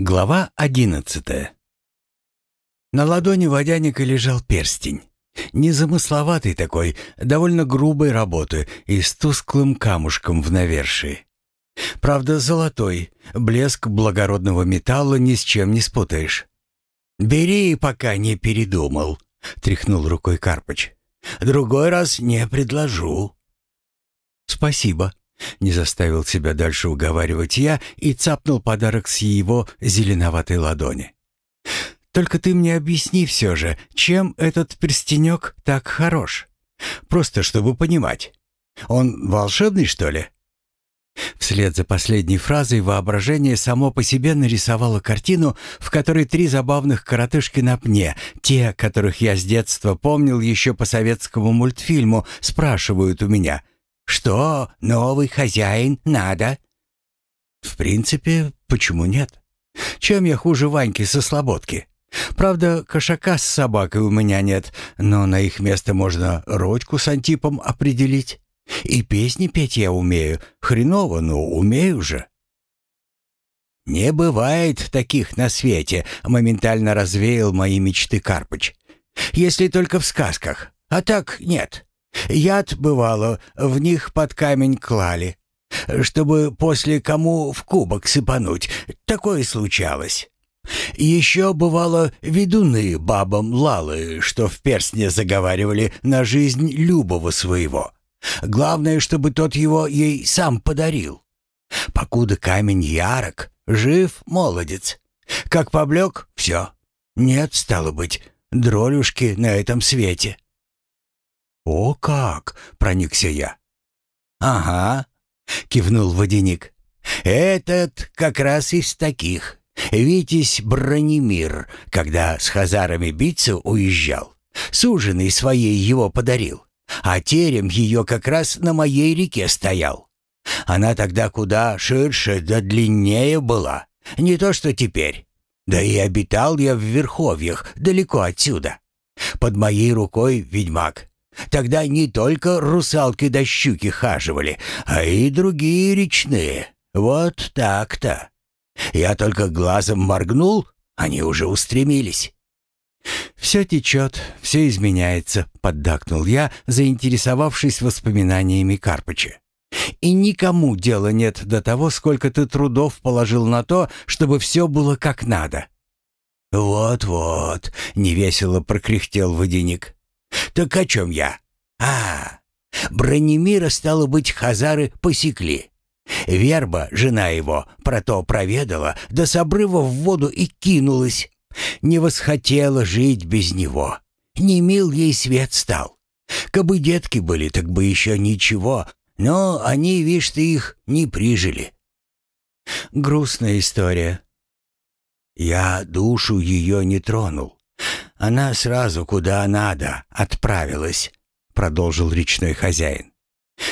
Глава одиннадцатая. На ладони водяника лежал перстень. Незамысловатый такой, довольно грубой работы и с тусклым камушком в навершии. Правда, золотой, блеск благородного металла ни с чем не спутаешь. «Бери, пока не передумал», — тряхнул рукой Карпыч. «Другой раз не предложу». «Спасибо», не заставил себя дальше уговаривать я и цапнул подарок с его зеленоватой ладони. «Только ты мне объясни все же, чем этот перстенек так хорош? Просто чтобы понимать. Он волшебный, что ли?» Вслед за последней фразой воображение само по себе нарисовало картину, в которой три забавных коротышки на пне, те, которых я с детства помнил еще по советскому мультфильму, спрашивают у меня — что новый хозяин надо? В принципе, почему нет? Чем я хуже Ваньки со слободки? Правда, кошака с собакой у меня нет, но на их место можно Родьку с Антипом определить. И песни петь я умею. Хреново, но умею же. «Не бывает таких на свете», — моментально развеял мои мечты Карпыч. «Если только в сказках. А так нет. Яд, бывало, в них под камень клали, чтобы после кому в кубок сыпануть. Такое случалось. Еще, бывало, ведуны бабам лалы, что в перстне заговаривали на жизнь любого своего. Главное, чтобы тот его ей сам подарил. Покуда камень ярок, жив молодец. Как поблек — все. Нет, стало быть, дролюшки на этом свете. «О как!» — проникся я. «Ага», — кивнул водяник. «Этот как раз из таких. Витязь Бронемир, когда с хазарами биться уезжал, суженый своей его подарил, а терем ее как раз на моей реке стоял. Она тогда куда ширше да длиннее была, не то что теперь. Да и обитал я в Верховьях, далеко отсюда. Под моей рукой ведьмак Тогда не только русалки да щуки хаживали, а и другие речные. Вот так-то. Я только глазом моргнул, они уже устремились. «Все течет, все изменяется», — поддакнул я, заинтересовавшись воспоминаниями Карпыча. «И никому дела нет до того, сколько ты трудов положил на то, чтобы все было как надо». «Вот-вот», — невесело прокряхтел водяник. Так о чем я? А, Бронемира, стало быть, хазары посекли. Верба, жена его, про то проведала, да с обрыва в воду и кинулась. Не восхотела жить без него. Не мил ей свет стал. Кабы детки были, так бы еще ничего, но они, видишь ты, их не прижили. Грустная история. Я душу ее не тронул. Она сразу куда надо отправилась, продолжил речной хозяин.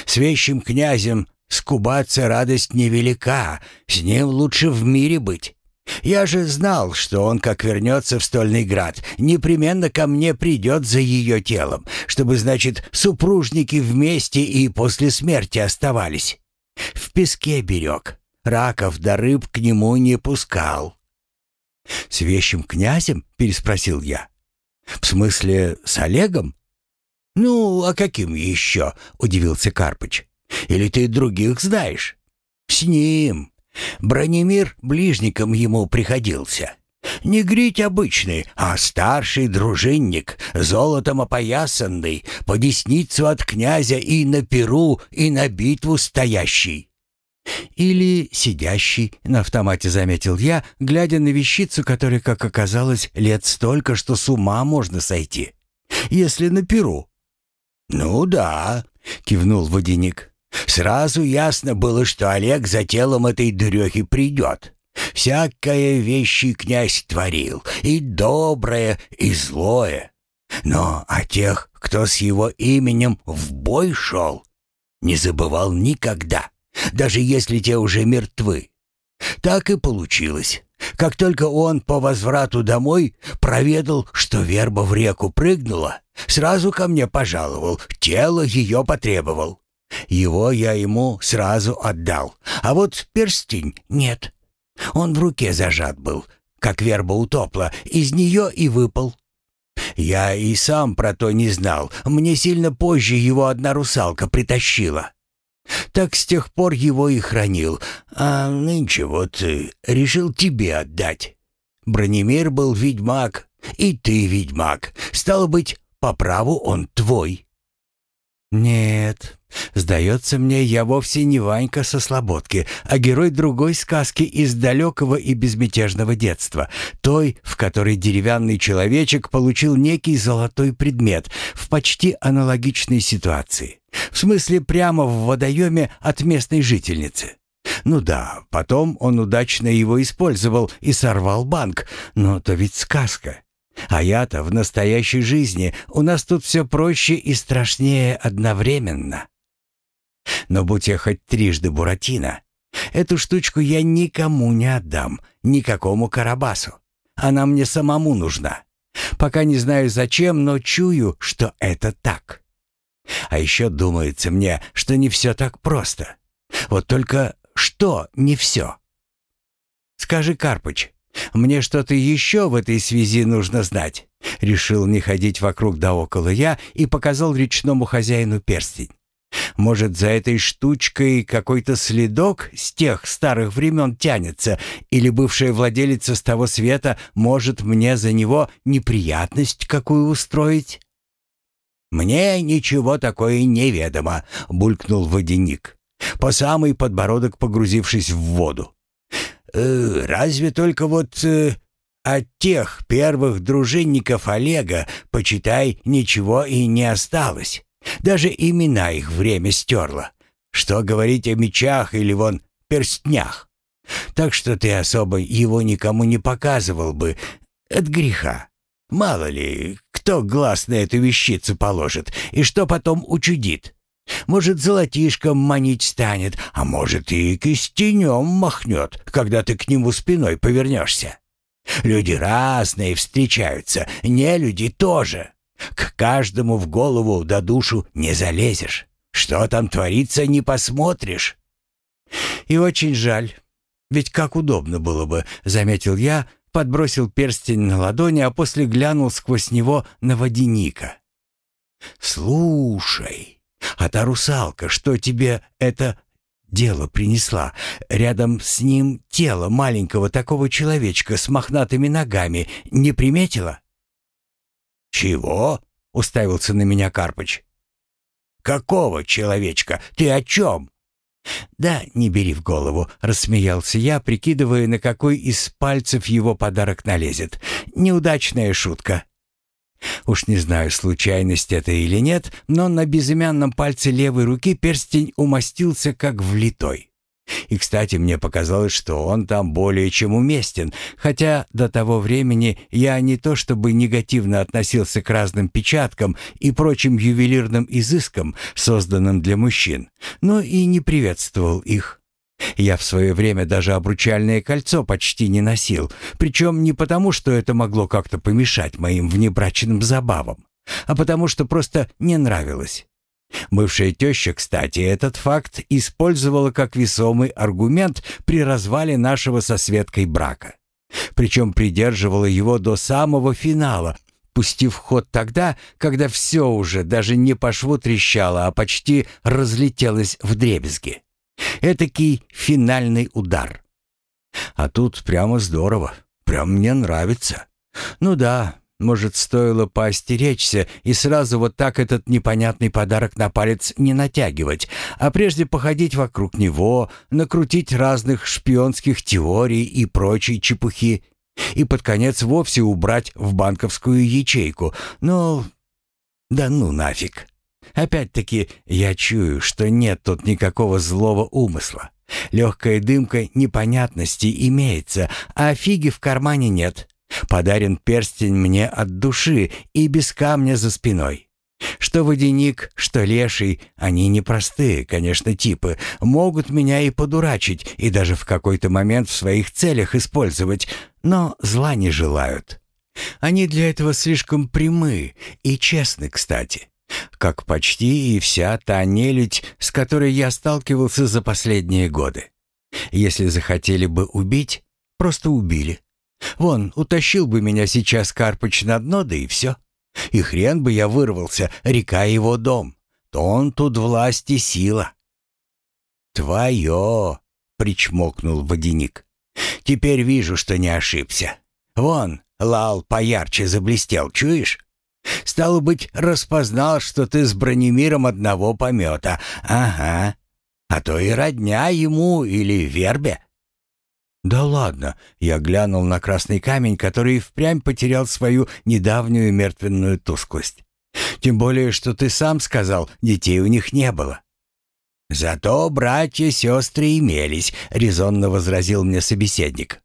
С вещим князем скубаться радость невелика, с ним лучше в мире быть. Я же знал, что он, как вернется в Стольный Град, непременно ко мне придет за ее телом, чтобы, значит, супружники вместе и после смерти оставались. В песке берег, раков да рыб к нему не пускал. «С вещим князем?» — переспросил я. «В смысле, с Олегом?» «Ну, а каким еще?» — удивился Карпыч. «Или ты других знаешь?» «С ним. Бронемир ближником ему приходился. Не грить обычный, а старший дружинник, золотом опоясанный, по десницу от князя и на перу, и на битву стоящий. Или сидящий, на автомате заметил я, глядя на вещицу, которой, как оказалось, лет столько, что с ума можно сойти. Если на перу. «Ну да», — кивнул водяник. «Сразу ясно было, что Олег за телом этой дурехи придет. Всякое вещи князь творил, и доброе, и злое. Но о тех, кто с его именем в бой шел, не забывал никогда» даже если те уже мертвы. Так и получилось. Как только он по возврату домой проведал, что верба в реку прыгнула, сразу ко мне пожаловал, тело ее потребовал. Его я ему сразу отдал, а вот перстень нет. Он в руке зажат был, как верба утопла, из нее и выпал. Я и сам про то не знал. Мне сильно позже его одна русалка притащила. Так с тех пор его и хранил. А нынче вот э, решил тебе отдать. Бронемир был ведьмак, и ты ведьмак. Стало быть, по праву он твой. «Нет, сдается мне, я вовсе не Ванька со Слободки, а герой другой сказки из далекого и безмятежного детства, той, в которой деревянный человечек получил некий золотой предмет в почти аналогичной ситуации. В смысле, прямо в водоеме от местной жительницы. Ну да, потом он удачно его использовал и сорвал банк, но то ведь сказка». А я-то в настоящей жизни у нас тут все проще и страшнее одновременно. Но будь я хоть трижды Буратино, эту штучку я никому не отдам, никакому Карабасу. Она мне самому нужна. Пока не знаю зачем, но чую, что это так. А еще думается мне, что не все так просто. Вот только что не все? Скажи, Карпыч, мне что-то еще в этой связи нужно знать. Решил не ходить вокруг да около я и показал речному хозяину перстень. Может, за этой штучкой какой-то следок с тех старых времен тянется, или бывшая владелица с того света может мне за него неприятность какую устроить? «Мне ничего такое неведомо», — булькнул водяник, по самый подбородок погрузившись в воду. Э, разве только вот э, от тех первых дружинников Олега, почитай, ничего и не осталось. Даже имена их время стерло. Что говорить о мечах или вон перстнях. Так что ты особо его никому не показывал бы от греха. Мало ли, кто глаз на эту вещицу положит и что потом учудит. Может, золотишком манить станет, а может и кистенем махнет, когда ты к нему спиной повернешься. Люди разные встречаются, не люди тоже. К каждому в голову да душу не залезешь. Что там творится, не посмотришь. И очень жаль. Ведь как удобно было бы, заметил я, подбросил перстень на ладони, а после глянул сквозь него на водяника. «Слушай», а та русалка, что тебе это дело принесла? Рядом с ним тело маленького такого человечка с мохнатыми ногами не приметила?» «Чего?» — уставился на меня Карпыч. «Какого человечка? Ты о чем?» «Да, не бери в голову», — рассмеялся я, прикидывая, на какой из пальцев его подарок налезет. «Неудачная шутка». Уж не знаю, случайность это или нет, но на безымянном пальце левой руки перстень умастился как влитой. И, кстати, мне показалось, что он там более чем уместен, хотя до того времени я не то чтобы негативно относился к разным печаткам и прочим ювелирным изыскам, созданным для мужчин, но и не приветствовал их. Я в свое время даже обручальное кольцо почти не носил, причем не потому, что это могло как-то помешать моим внебрачным забавам, а потому что просто не нравилось. Бывшая теща, кстати, этот факт использовала как весомый аргумент при развале нашего со Светкой брака. Причем придерживала его до самого финала, пустив ход тогда, когда все уже даже не по шву трещало, а почти разлетелось в дребезги. Этакий финальный удар. А тут прямо здорово. Прям мне нравится. Ну да, может, стоило поостеречься и сразу вот так этот непонятный подарок на палец не натягивать, а прежде походить вокруг него, накрутить разных шпионских теорий и прочей чепухи, и под конец вовсе убрать в банковскую ячейку. Но да ну нафиг. Опять-таки, я чую, что нет тут никакого злого умысла. Легкая дымка непонятности имеется, а фиги в кармане нет. Подарен перстень мне от души и без камня за спиной. Что водяник, что леший, они непростые, конечно, типы, могут меня и подурачить, и даже в какой-то момент в своих целях использовать, но зла не желают. Они для этого слишком прямы и честны, кстати как почти и вся та нелюдь, с которой я сталкивался за последние годы. Если захотели бы убить, Просто убили. Вон, утащил бы меня сейчас Карпыч на дно, да и все. И хрен бы я вырвался, река его дом. То он тут власть и сила. «Твое!» — причмокнул водяник. «Теперь вижу, что не ошибся. Вон, лал поярче заблестел, чуешь? Стало быть, распознал, что ты с бронемиром одного помета. Ага. А то и родня ему или вербе». «Да ладно!» — я глянул на красный камень, который впрямь потерял свою недавнюю мертвенную тусклость. «Тем более, что ты сам сказал, детей у них не было». «Зато братья-сестры имелись», — резонно возразил мне собеседник.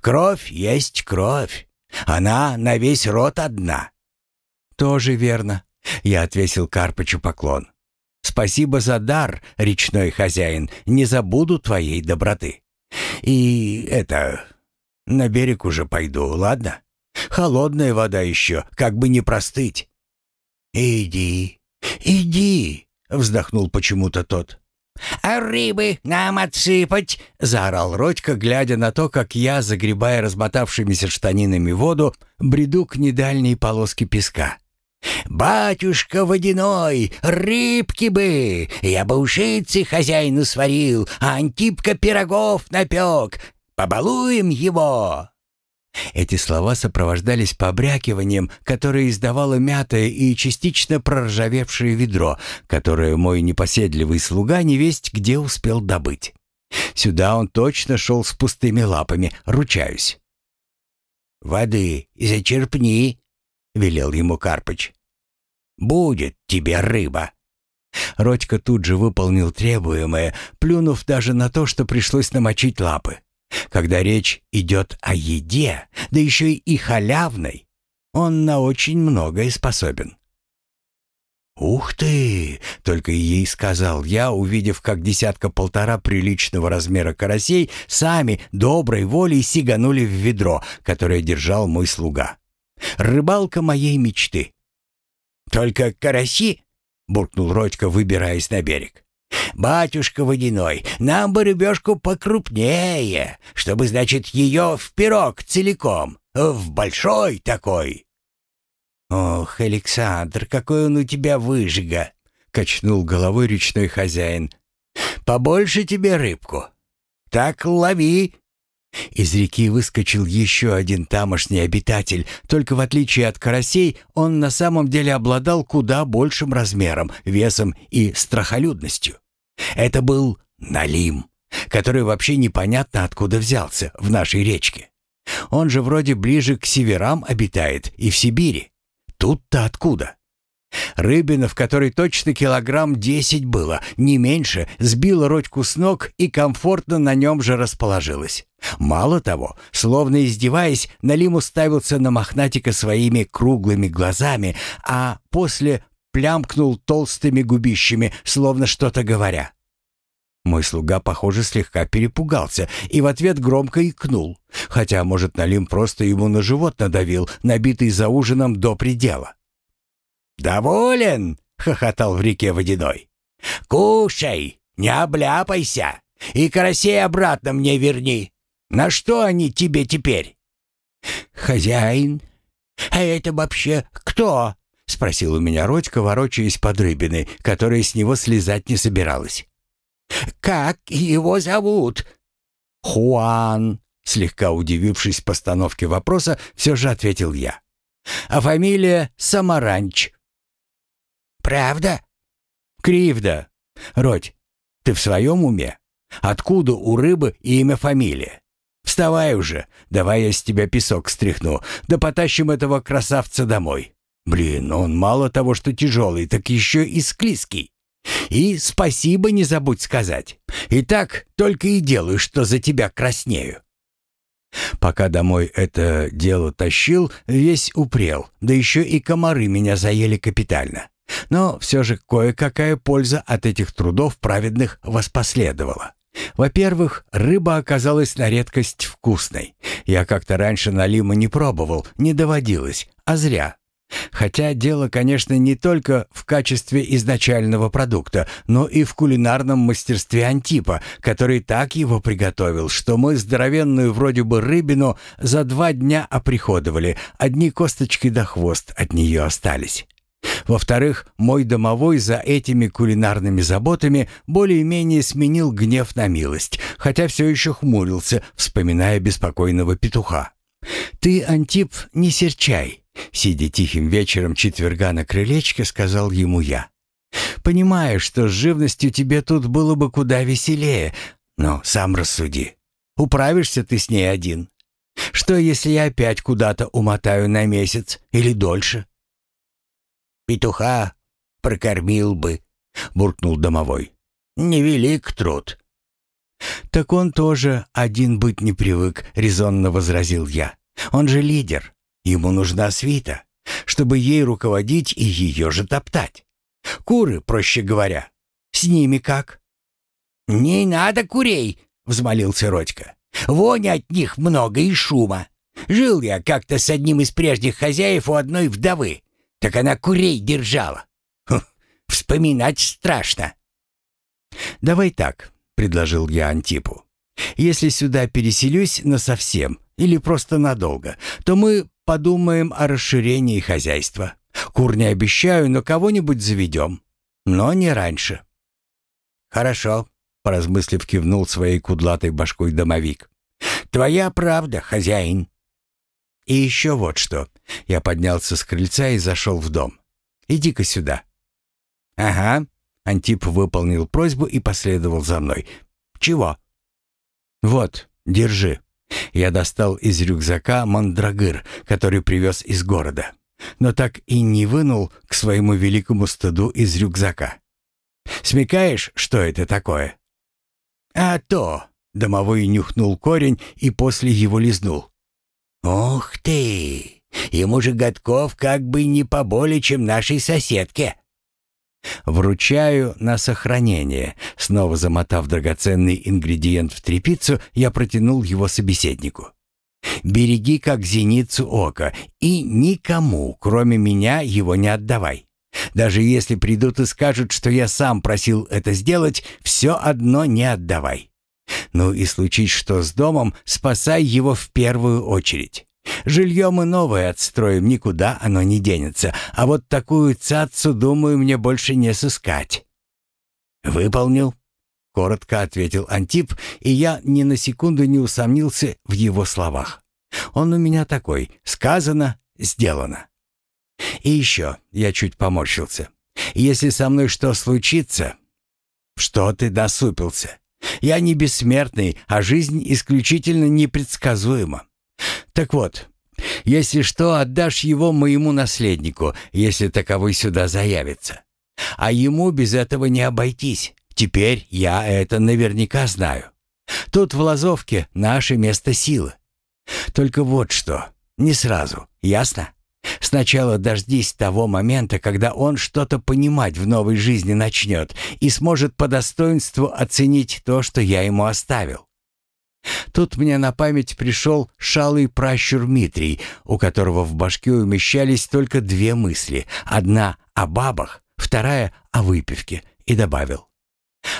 «Кровь есть кровь. Она на весь род одна». «Тоже верно», — я отвесил Карпычу поклон. «Спасибо за дар, речной хозяин, не забуду твоей доброты». И это... На берег уже пойду, ладно? Холодная вода еще, как бы не простыть». «Иди, иди», — вздохнул почему-то тот. «А рыбы нам отсыпать!» — заорал Родька, глядя на то, как я, загребая размотавшимися штанинами воду, бреду к недальней полоске песка. «Батюшка водяной, рыбки бы! Я бы ушицы хозяину сварил, а Антипка пирогов напек. Побалуем его!» Эти слова сопровождались побрякиванием, которое издавало мятое и частично проржавевшее ведро, которое мой непоседливый слуга невесть где успел добыть. Сюда он точно шел с пустыми лапами, ручаюсь. «Воды зачерпни», — велел ему Карпыч. «Будет тебе рыба». Родька тут же выполнил требуемое, плюнув даже на то, что пришлось намочить лапы. Когда речь идет о еде, да еще и халявной, он на очень многое способен. «Ух ты!» — только ей сказал я, увидев, как десятка-полтора приличного размера карасей сами доброй волей сиганули в ведро, которое держал мой слуга. Рыбалка моей мечты. «Только караси?» — буркнул Родька, выбираясь на берег. «Батюшка водяной, нам бы рыбешку покрупнее, чтобы, значит, ее в пирог целиком, в большой такой». «Ох, Александр, какой он у тебя выжига!» — качнул головой речной хозяин. «Побольше тебе рыбку. Так лови, из реки выскочил еще один тамошний обитатель, только в отличие от карасей, он на самом деле обладал куда большим размером, весом и страхолюдностью. Это был Налим, который вообще непонятно откуда взялся в нашей речке. Он же вроде ближе к северам обитает и в Сибири. Тут-то откуда? Рыбина, в которой точно килограмм десять было, не меньше, сбила Родьку с ног и комфортно на нем же расположилась. Мало того, словно издеваясь, Налим уставился на Мохнатика своими круглыми глазами, а после плямкнул толстыми губищами, словно что-то говоря. Мой слуга, похоже, слегка перепугался и в ответ громко икнул, хотя, может, Налим просто ему на живот надавил, набитый за ужином до предела. «Доволен?» — хохотал в реке водяной. «Кушай, не обляпайся, и карасей обратно мне верни. На что они тебе теперь?» «Хозяин? А это вообще кто?» — спросил у меня Родька, ворочаясь под рыбиной, которая с него слезать не собиралась. «Как его зовут?» «Хуан», — слегка удивившись постановке вопроса, все же ответил я. «А фамилия Самаранч». «Правда?» «Кривда. Родь, ты в своем уме? Откуда у рыбы имя-фамилия? Вставай уже, давай я с тебя песок стряхну, да потащим этого красавца домой. Блин, он мало того, что тяжелый, так еще и склизкий. И спасибо не забудь сказать. И так только и делаю, что за тебя краснею». Пока домой это дело тащил, весь упрел, да еще и комары меня заели капитально. Но все же кое-какая польза от этих трудов праведных воспоследовала. Во-первых, рыба оказалась на редкость вкусной. Я как-то раньше налима не пробовал, не доводилось, а зря. Хотя дело, конечно, не только в качестве изначального продукта, но и в кулинарном мастерстве Антипа, который так его приготовил, что мы здоровенную вроде бы рыбину за два дня оприходовали, одни косточки до хвост от нее остались. Во-вторых, мой домовой за этими кулинарными заботами более-менее сменил гнев на милость, хотя все еще хмурился, вспоминая беспокойного петуха. «Ты, Антип, не серчай», — сидя тихим вечером четверга на крылечке, сказал ему я. «Понимаю, что с живностью тебе тут было бы куда веселее, но сам рассуди. Управишься ты с ней один. Что, если я опять куда-то умотаю на месяц или дольше?» «Петуха прокормил бы», — буркнул домовой. «Невелик труд». «Так он тоже один быть не привык», — резонно возразил я. «Он же лидер. Ему нужна свита, чтобы ей руководить и ее же топтать. Куры, проще говоря. С ними как?» «Не надо курей», — взмолился Родька. «Вони от них много и шума. Жил я как-то с одним из прежних хозяев у одной вдовы. Так она курей держала. Хм, вспоминать страшно». «Давай так», — предложил я Антипу. «Если сюда переселюсь насовсем или просто надолго, то мы подумаем о расширении хозяйства. Кур не обещаю, но кого-нибудь заведем. Но не раньше». «Хорошо», — поразмыслив, кивнул своей кудлатой башкой домовик. «Твоя правда, хозяин». «И еще вот что». Я поднялся с крыльца и зашел в дом. «Иди-ка сюда». «Ага». Антип выполнил просьбу и последовал за мной. «Чего?» «Вот, держи». Я достал из рюкзака мандрагыр, который привез из города, но так и не вынул к своему великому стыду из рюкзака. «Смекаешь, что это такое?» «А то!» — домовой нюхнул корень и после его лизнул. «Ух ты! Ему же годков как бы не поболее, чем нашей соседке!» «Вручаю на сохранение». Снова замотав драгоценный ингредиент в тряпицу, я протянул его собеседнику. «Береги как зеницу ока и никому, кроме меня, его не отдавай. Даже если придут и скажут, что я сам просил это сделать, все одно не отдавай. Ну и случись что с домом, спасай его в первую очередь. Жилье мы новое отстроим, никуда оно не денется. А вот такую цацу, думаю, мне больше не сыскать». «Выполнил», — коротко ответил Антип, и я ни на секунду не усомнился в его словах. «Он у меня такой. Сказано, сделано». «И еще», — я чуть поморщился, — «если со мной что случится...» «Что ты досупился? Я не бессмертный, а жизнь исключительно непредсказуема. Так вот, если что, отдашь его моему наследнику, если таковой сюда заявится. А ему без этого не обойтись. Теперь я это наверняка знаю. Тут в Лазовке наше место силы. Только вот что, не сразу, ясно? Сначала дождись того момента, когда он что-то понимать в новой жизни начнет и сможет по достоинству оценить то, что я ему оставил. Тут мне на память пришел шалый пращур Митрий, у которого в башке умещались только две мысли. Одна о бабах, вторая о выпивке, и добавил.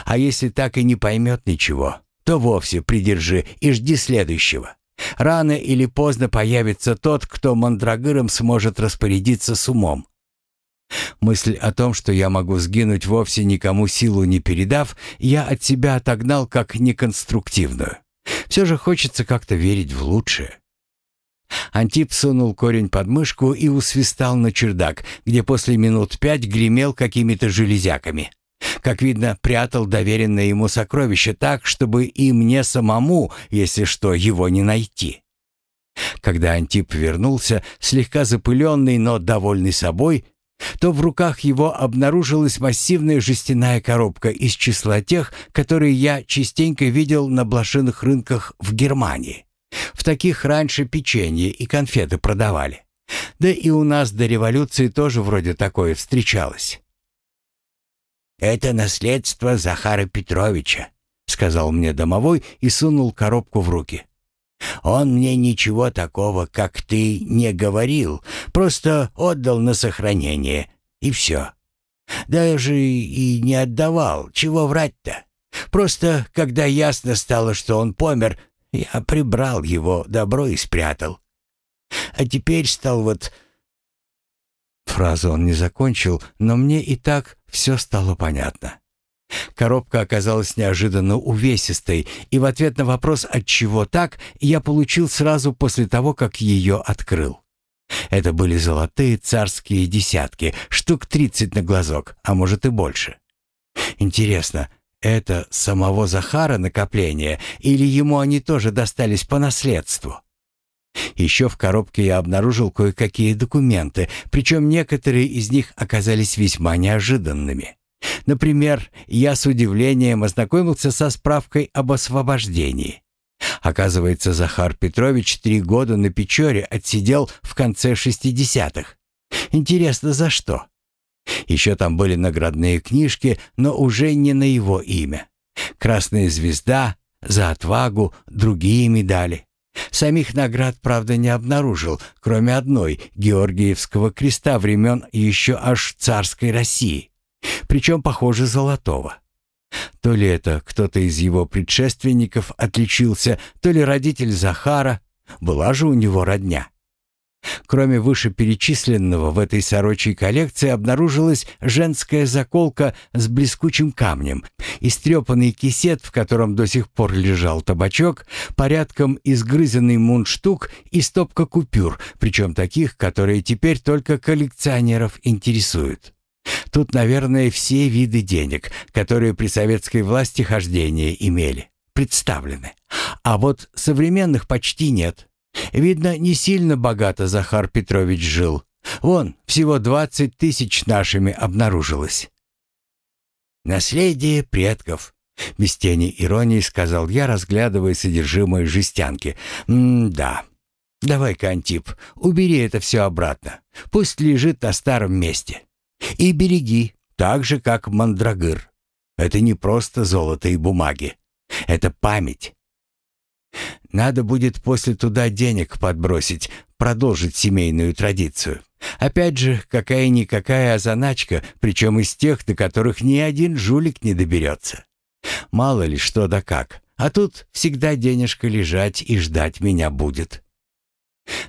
А если так и не поймет ничего, то вовсе придержи и жди следующего. Рано или поздно появится тот, кто мандрагыром сможет распорядиться с умом. Мысль о том, что я могу сгинуть вовсе никому силу не передав, я от себя отогнал как неконструктивную. Все же хочется как-то верить в лучшее. Антип сунул корень под мышку и усвистал на чердак, где после минут пять гремел какими-то железяками. Как видно, прятал доверенное ему сокровище так, чтобы и мне самому, если что, его не найти. Когда Антип вернулся, слегка запыленный, но довольный собой, то в руках его обнаружилась массивная жестяная коробка из числа тех, которые я частенько видел на блошиных рынках в Германии. В таких раньше печенье и конфеты продавали. Да и у нас до революции тоже вроде такое встречалось. «Это наследство Захара Петровича», — сказал мне домовой и сунул коробку в руки. Он мне ничего такого, как ты, не говорил, просто отдал на сохранение, и все. Даже и не отдавал, чего врать-то. Просто, когда ясно стало, что он помер, я прибрал его добро и спрятал. А теперь стал вот...» Фразу он не закончил, но мне и так все стало понятно. Коробка оказалась неожиданно увесистой, и в ответ на вопрос «от чего так?» я получил сразу после того, как ее открыл. Это были золотые царские десятки, штук тридцать на глазок, а может и больше. Интересно, это самого Захара накопление, или ему они тоже достались по наследству? Еще в коробке я обнаружил кое-какие документы, причем некоторые из них оказались весьма неожиданными. Например, я с удивлением ознакомился со справкой об освобождении. Оказывается, Захар Петрович три года на Печоре отсидел в конце 60-х. Интересно, за что? Еще там были наградные книжки, но уже не на его имя. «Красная звезда», «За отвагу», другие медали. Самих наград, правда, не обнаружил, кроме одной Георгиевского креста времен еще аж царской России причем, похоже, золотого. То ли это кто-то из его предшественников отличился, то ли родитель Захара, была же у него родня. Кроме вышеперечисленного в этой сорочей коллекции обнаружилась женская заколка с блескучим камнем, истрепанный кисет, в котором до сих пор лежал табачок, порядком изгрызенный мундштук и стопка купюр, причем таких, которые теперь только коллекционеров интересуют. Тут, наверное, все виды денег, которые при советской власти хождения имели, представлены. А вот современных почти нет. Видно, не сильно богато Захар Петрович жил. Вон, всего двадцать тысяч нашими обнаружилось. «Наследие предков», — без тени иронии сказал я, разглядывая содержимое жестянки. «М-да. Давай-ка, Антип, убери это все обратно. Пусть лежит на старом месте. И береги, так же, как мандрагыр. Это не просто золото и бумаги. Это память. Надо будет после туда денег подбросить, продолжить семейную традицию. Опять же, какая-никакая заначка, причем из тех, до которых ни один жулик не доберется. Мало ли что да как, а тут всегда денежка лежать и ждать меня будет.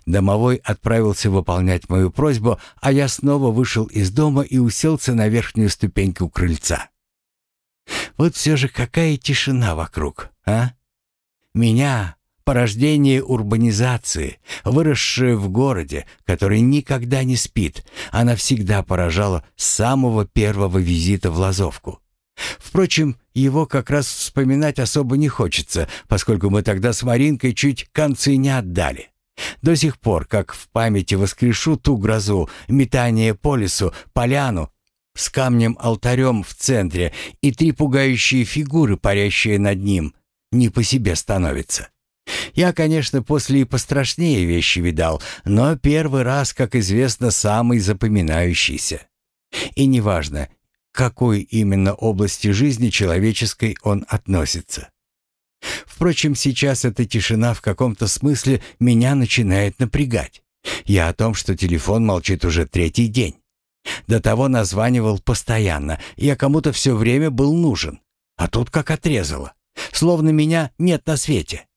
Домовой отправился выполнять мою просьбу, а я снова вышел из дома и уселся на верхнюю ступеньку крыльца. Вот все же какая тишина вокруг, а? Меня, порождение урбанизации, выросшее в городе, который никогда не спит, она всегда поражала с самого первого визита в Лазовку. Впрочем, его как раз вспоминать особо не хочется, поскольку мы тогда с Маринкой чуть концы не отдали. До сих пор, как в памяти воскрешу ту грозу, метание по лесу, поляну, с камнем-алтарем в центре и три пугающие фигуры, парящие над ним, не по себе становится. Я, конечно, после и пострашнее вещи видал, но первый раз, как известно, самый запоминающийся. И неважно, к какой именно области жизни человеческой он относится. Впрочем, сейчас эта тишина в каком-то смысле меня начинает напрягать. Я о том, что телефон молчит уже третий день. До того названивал постоянно, я кому-то все время был нужен. А тут как отрезало. Словно меня нет на свете.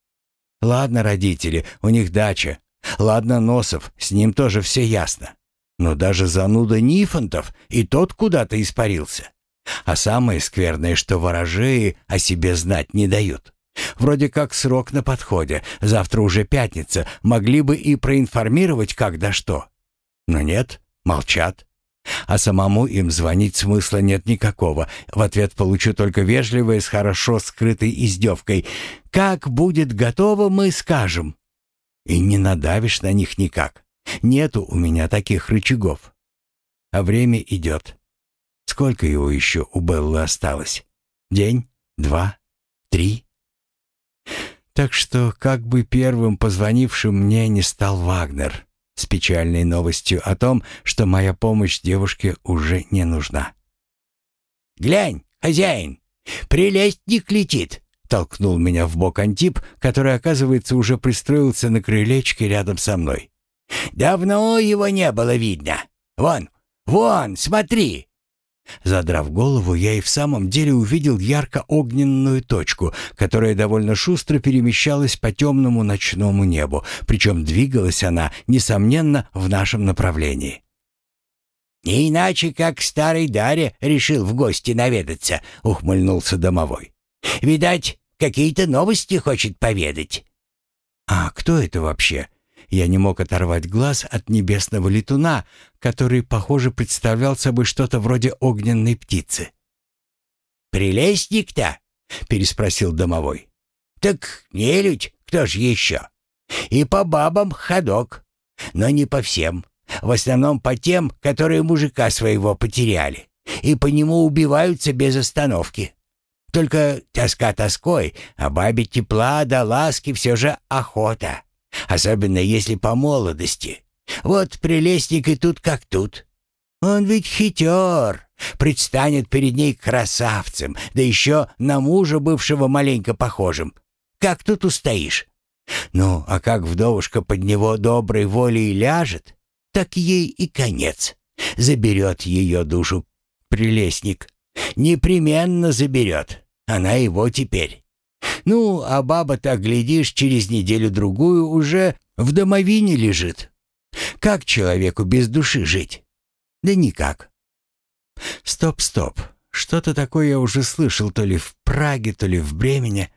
Ладно, родители, у них дача. Ладно, Носов, с ним тоже все ясно. Но даже зануда Нифонтов и тот куда-то испарился. А самое скверное, что ворожеи о себе знать не дают. Вроде как срок на подходе, завтра уже пятница, могли бы и проинформировать когда что. Но нет, молчат. А самому им звонить смысла нет никакого. В ответ получу только вежливое с хорошо скрытой издевкой. «Как будет готово, мы скажем». И не надавишь на них никак. Нету у меня таких рычагов. А время идет. Сколько его еще у Беллы осталось? День? Два? Три? Так что как бы первым позвонившим мне не стал Вагнер с печальной новостью о том, что моя помощь девушке уже не нужна. «Глянь, хозяин, прелестник летит!» — толкнул меня в бок Антип, который, оказывается, уже пристроился на крылечке рядом со мной. «Давно его не было видно. Вон, вон, смотри!» Задрав голову, я и в самом деле увидел ярко-огненную точку, которая довольно шустро перемещалась по темному ночному небу, причем двигалась она, несомненно, в нашем направлении. «Не иначе, как старый Дарья решил в гости наведаться», — ухмыльнулся домовой. «Видать, какие-то новости хочет поведать». «А кто это вообще?» Я не мог оторвать глаз от небесного летуна, который, похоже, представлял собой что-то вроде огненной птицы. «Прелестник-то?» — переспросил домовой. «Так нелюдь, кто ж еще? И по бабам ходок, но не по всем. В основном по тем, которые мужика своего потеряли, и по нему убиваются без остановки. Только тоска тоской, а бабе тепла да ласки все же охота. Особенно если по молодости. Вот прелестник и тут как тут. Он ведь хитер, предстанет перед ней красавцем, да еще на мужа бывшего маленько похожим. Как тут устоишь? Ну, а как вдовушка под него доброй волей ляжет, так ей и конец. Заберет ее душу прелестник. Непременно заберет. Она его теперь. Ну, а баба-то, глядишь, через неделю-другую уже в домовине лежит. Как человеку без души жить? Да никак. Стоп, стоп. Что-то такое я уже слышал то ли в Праге, то ли в Бремене.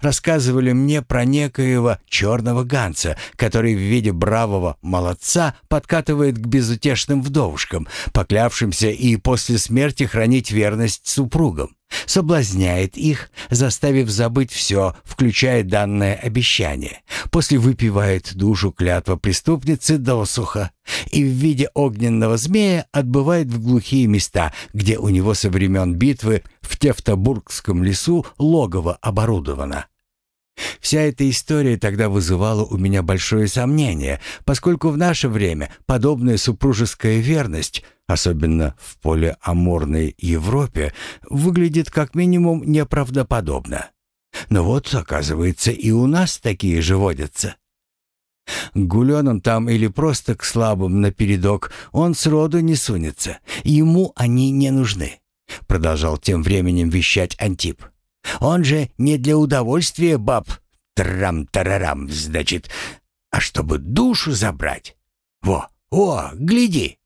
Рассказывали мне про некоего черного ганца, который в виде бравого молодца подкатывает к безутешным вдовушкам, поклявшимся и после смерти хранить верность супругам, соблазняет их, заставив забыть все, включая данное обещание, после выпивает душу клятва преступницы досуха и в виде огненного змея отбывает в глухие места, где у него со времен битвы в Тевтобургском лесу логово оборудовано. Вся эта история тогда вызывала у меня большое сомнение, поскольку в наше время подобная супружеская верность, особенно в полиаморной Европе, выглядит как минимум неправдоподобно. Но вот, оказывается, и у нас такие же водятся. К там или просто к слабым напередок он сроду не сунется. Ему они не нужны. Продолжал тем временем вещать Антип. Он же не для удовольствия баб трам-тарарам, значит, а чтобы душу забрать. Во, о, гляди!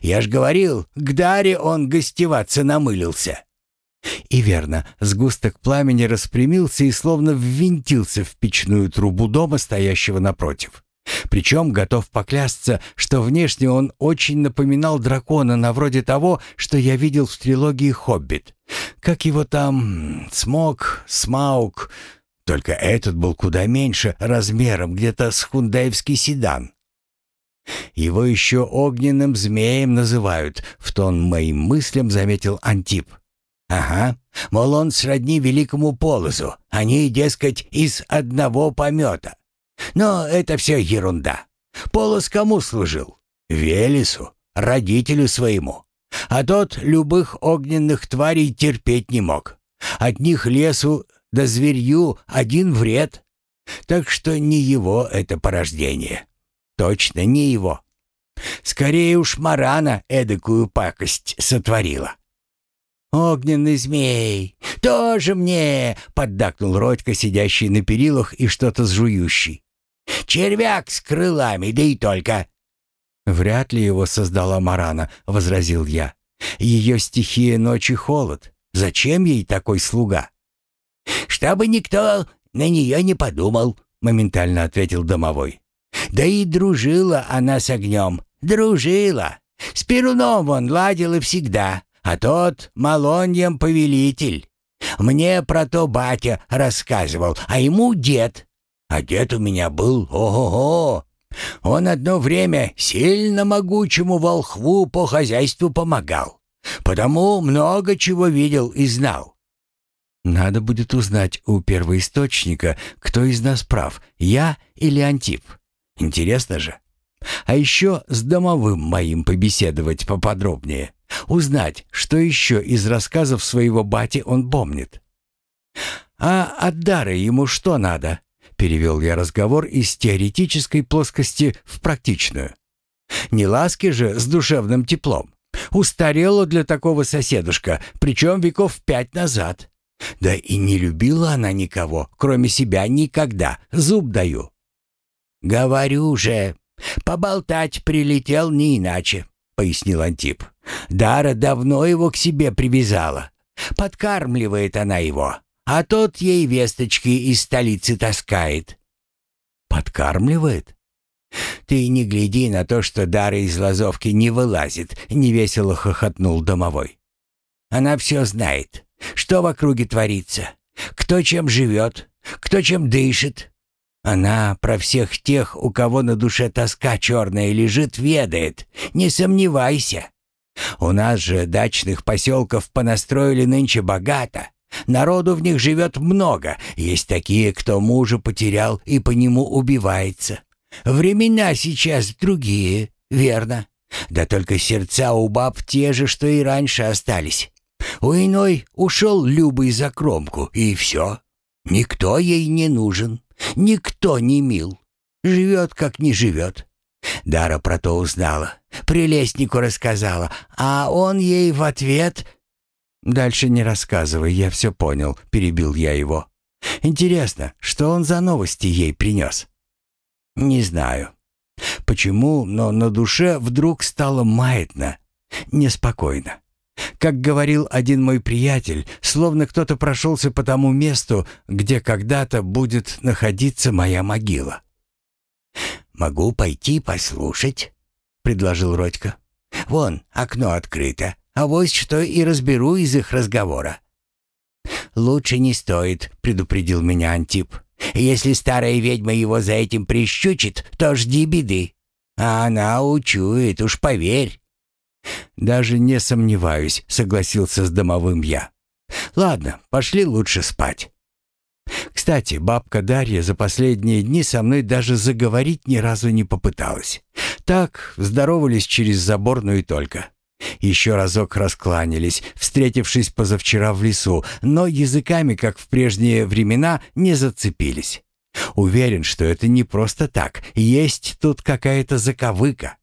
Я ж говорил, к Даре он гостеваться намылился. И верно, сгусток пламени распрямился и словно ввинтился в печную трубу дома, стоящего напротив. Причем готов поклясться, что внешне он очень напоминал дракона на вроде того, что я видел в трилогии «Хоббит». Как его там... Смок, Смаук... Только этот был куда меньше размером, где-то с хундаевский седан. Его еще огненным змеем называют, в тон моим мыслям заметил Антип. Ага, мол, он сродни великому полозу, они, дескать, из одного помета. Но это все ерунда. Полос кому служил? Велесу, родителю своему. А тот любых огненных тварей терпеть не мог. От них лесу да зверью один вред. Так что не его это порождение. Точно не его. Скорее уж Марана эдакую пакость сотворила. «Огненный змей! Тоже мне!» — поддакнул Родька, сидящий на перилах и что-то сжующий. «Червяк с крылами, да и только!» «Вряд ли его создала Марана», — возразил я. «Ее стихия ночи холод. Зачем ей такой слуга?» «Чтобы никто на нее не подумал», — моментально ответил домовой. «Да и дружила она с огнем, дружила. С Перуном он ладил и всегда, а тот Малоньем повелитель. Мне про то батя рассказывал, а ему дед. А дед у меня был, ого-го. Он одно время сильно могучему волхву по хозяйству помогал. Потому много чего видел и знал. Надо будет узнать у первоисточника, кто из нас прав, я или Антип. Интересно же. А еще с домовым моим побеседовать поподробнее. Узнать, что еще из рассказов своего бати он помнит. «А от дара ему что надо?» Перевел я разговор из теоретической плоскости в практичную. Не ласки же с душевным теплом. Устарела для такого соседушка, причем веков пять назад. Да и не любила она никого, кроме себя, никогда, зуб даю. «Говорю же, поболтать прилетел не иначе», — пояснил Антип. «Дара давно его к себе привязала. Подкармливает она его, а тот ей весточки из столицы таскает». «Подкармливает?» «Ты не гляди на то, что Дара из лазовки не вылазит», — невесело хохотнул домовой. «Она все знает, что в округе творится, кто чем живет, кто чем дышит. Она про всех тех, у кого на душе тоска черная лежит, ведает, не сомневайся. У нас же дачных поселков понастроили нынче богато. Народу в них живет много, есть такие, кто мужа потерял и по нему убивается. Времена сейчас другие, верно. Да только сердца у баб те же, что и раньше остались. У иной ушел Любый за кромку, и все. Никто ей не нужен, никто не мил. Живет, как не живет. Дара про то узнала, прелестнику рассказала, а он ей в ответ... «Дальше не рассказывай, я все понял», — перебил я его. «Интересно, что он за новости ей принес?» Не знаю. Почему, но на душе вдруг стало маятно, неспокойно. Как говорил один мой приятель, словно кто-то прошелся по тому месту, где когда-то будет находиться моя могила. «Могу пойти послушать», — предложил Родька. «Вон, окно открыто, а вот что и разберу из их разговора». «Лучше не стоит», — предупредил меня Антип. Если старая ведьма его за этим прищучит, то жди беды. А она учует, уж поверь». «Даже не сомневаюсь», — согласился с домовым я. «Ладно, пошли лучше спать». Кстати, бабка Дарья за последние дни со мной даже заговорить ни разу не попыталась. Так, здоровались через заборную только. Еще разок раскланялись, встретившись позавчера в лесу, но языками, как в прежние времена, не зацепились. Уверен, что это не просто так, есть тут какая-то заковыка.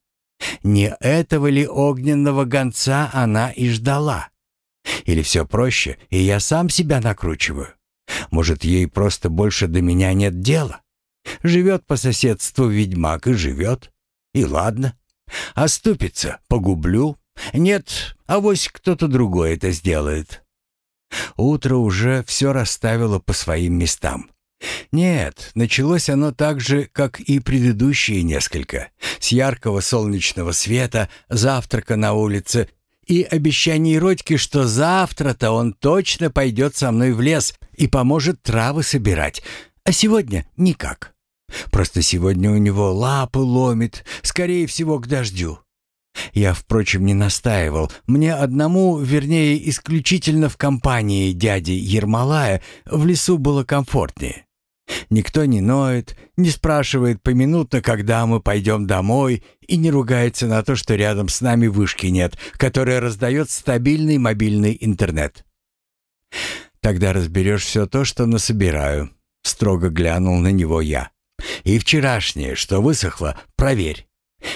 Не этого ли огненного гонца она и ждала? Или все проще, и я сам себя накручиваю? Может, ей просто больше до меня нет дела? Живет по соседству ведьмак и живет. И ладно. Оступится, погублю, нет, авось кто-то другой это сделает. Утро уже все расставило по своим местам. Нет, началось оно так же, как и предыдущие несколько. С яркого солнечного света, завтрака на улице и обещаний Родьки, что завтра-то он точно пойдет со мной в лес и поможет травы собирать. А сегодня никак. Просто сегодня у него лапы ломит, скорее всего, к дождю. Я, впрочем, не настаивал. Мне одному, вернее, исключительно в компании дяди Ермолая, в лесу было комфортнее. Никто не ноет, не спрашивает поминутно, когда мы пойдем домой, и не ругается на то, что рядом с нами вышки нет, которая раздает стабильный мобильный интернет. «Тогда разберешь все то, что насобираю», — строго глянул на него я. «И вчерашнее, что высохло, проверь.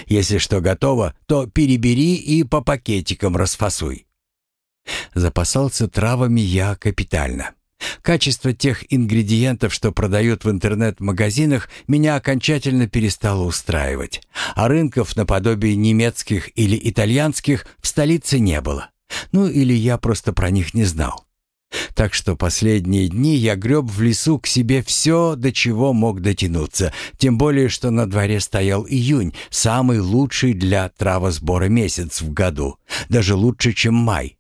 Если что готово, то перебери и по пакетикам расфасуй. Запасался травами я капитально. Качество тех ингредиентов, что продают в интернет-магазинах, меня окончательно перестало устраивать, а рынков наподобие немецких или итальянских в столице не было. Ну или я просто про них не знал. Так что последние дни я греб в лесу к себе все, до чего мог дотянуться, тем более, что на дворе стоял июнь, самый лучший для травосбора месяц в году, даже лучше, чем май.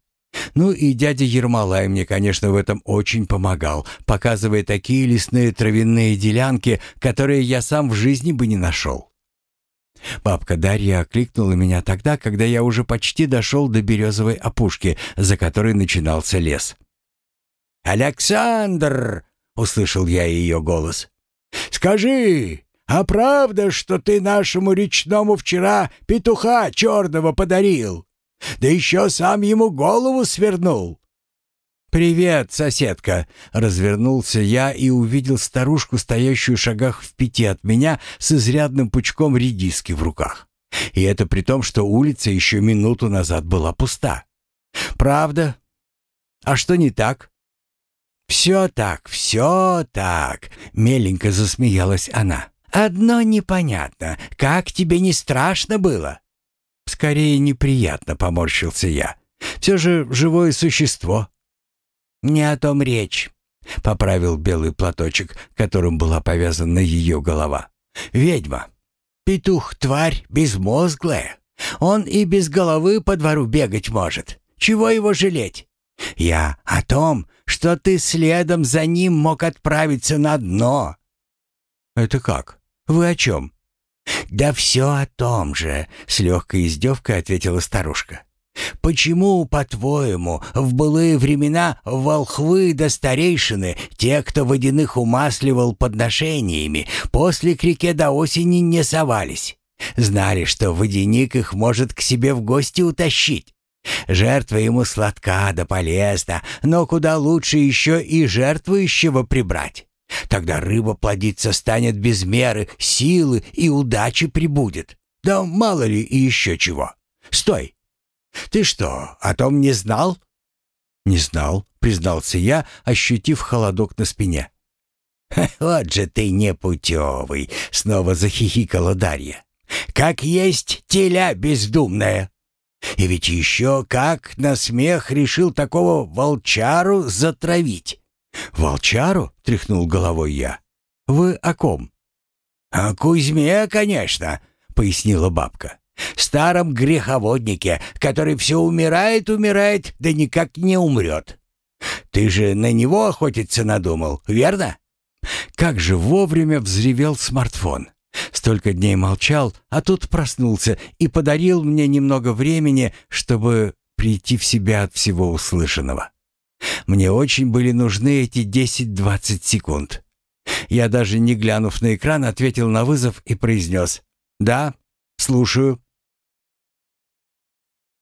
Ну и дядя Ермолай мне, конечно, в этом очень помогал, показывая такие лесные травяные делянки, которые я сам в жизни бы не нашел. Бабка Дарья окликнула меня тогда, когда я уже почти дошел до березовой опушки, за которой начинался лес. «Александр!» — услышал я ее голос. «Скажи, а правда, что ты нашему речному вчера петуха черного подарил? Да еще сам ему голову свернул?» «Привет, соседка!» Развернулся я и увидел старушку, стоящую в шагах в пяти от меня, с изрядным пучком редиски в руках. И это при том, что улица еще минуту назад была пуста. «Правда? А что не так?» «Все так, все так», — меленько засмеялась она. «Одно непонятно. Как тебе не страшно было?» «Скорее неприятно», — поморщился я. «Все же живое существо». «Не о том речь», — поправил белый платочек, которым была повязана ее голова. «Ведьма. Петух — тварь безмозглая. Он и без головы по двору бегать может. Чего его жалеть? Я о том, что ты следом за ним мог отправиться на дно». «Это как? Вы о чем?» «Да все о том же», — с легкой издевкой ответила старушка. «Почему, по-твоему, в былые времена волхвы да старейшины, те, кто водяных умасливал подношениями, после к реке до осени не совались? Знали, что водяник их может к себе в гости утащить. Жертва ему сладка да полезна, но куда лучше еще и жертвующего прибрать. Тогда рыба плодиться станет без меры, силы и удачи прибудет. Да мало ли и еще чего. Стой! Ты что, о том не знал? Не знал, признался я, ощутив холодок на спине. «Вот же ты непутевый!» — снова захихикала Дарья. «Как есть теля бездумная!» И ведь еще как на смех решил такого волчару затравить. «Волчару?» — тряхнул головой я. «Вы о ком?» «О Кузьме, конечно», — пояснила бабка. «Старом греховоднике, который все умирает, умирает, да никак не умрет. Ты же на него охотиться надумал, верно?» Как же вовремя взревел смартфон. Столько дней молчал, а тут проснулся и подарил мне немного времени, чтобы прийти в себя от всего услышанного. Мне очень были нужны эти 10-20 секунд. Я даже не глянув на экран, ответил на вызов и произнес «Да, слушаю».